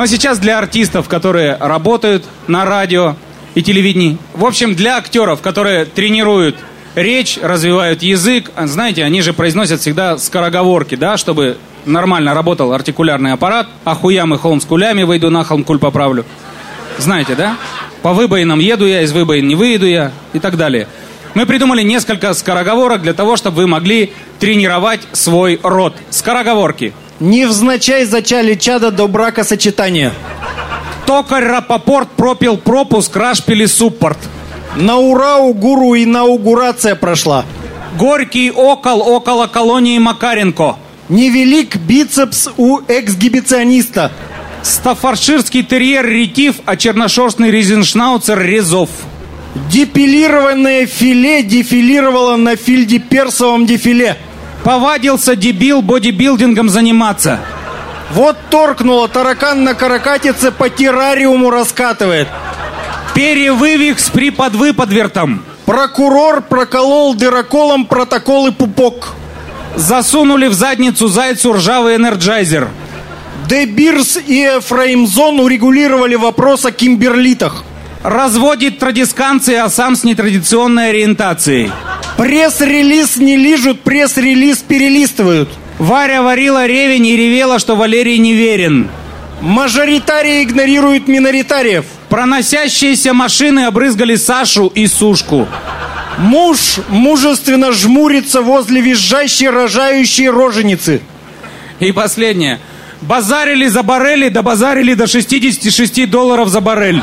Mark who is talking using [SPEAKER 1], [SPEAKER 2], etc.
[SPEAKER 1] Ну а сейчас для артистов, которые работают на радио и телевидении. В общем, для актеров, которые тренируют речь, развивают язык. А Знаете, они же произносят всегда скороговорки, да, чтобы нормально работал артикулярный аппарат. Ахуям и холм с кулями, выйду на холм, куль поправлю. Знаете, да? По выбоинам еду я, из выбоин не выеду я и так далее. Мы придумали несколько скороговорок для того, чтобы вы могли тренировать свой рот. Скороговорки.
[SPEAKER 2] Невзначай зачали чада до бракосочетания.
[SPEAKER 1] Токарь Рапопорт пропил пропуск, рашпили суппорт.
[SPEAKER 2] На ура у гуру инаугурация прошла.
[SPEAKER 1] Горький окол около колонии Макаренко.
[SPEAKER 2] Невелик бицепс у эксгибициониста.
[SPEAKER 1] Стафарширский терьер ретив, а черношерстный резеншнауцер резов.
[SPEAKER 2] Депилированное филе дефилировало на фильде-персовом дефиле.
[SPEAKER 1] Повадился дебил бодибилдингом заниматься.
[SPEAKER 2] Вот торкнуло, таракан на каракатице по террариуму раскатывает.
[SPEAKER 1] Перевывих с приподвыподвертом.
[SPEAKER 2] Прокурор проколол дыроколом протоколы пупок.
[SPEAKER 1] Засунули в задницу зайцу ржавый энерджайзер.
[SPEAKER 2] Де Бирс и Эфраимзон урегулировали вопрос о кимберлитах.
[SPEAKER 1] Разводит традесканции, а сам с нетрадиционной ориентацией.
[SPEAKER 2] Пресс-релиз не лижут, пресс-релиз перелистывают.
[SPEAKER 1] Варя варила ревень и ревела, что Валерий неверен.
[SPEAKER 2] Мажоритарии игнорируют миноритариев.
[SPEAKER 1] Проносящиеся машины обрызгали Сашу и Сушку.
[SPEAKER 2] Муж мужественно жмурится возле визжащей рожающей роженицы.
[SPEAKER 1] И последнее. Базарили за баррели, добазарили до 66 долларов за баррель.